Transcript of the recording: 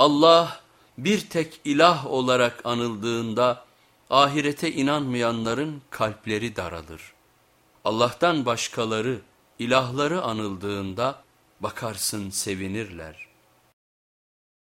Allah bir tek ilah olarak anıldığında ahirete inanmayanların kalpleri daralır. Allah'tan başkaları, ilahları anıldığında bakarsın sevinirler.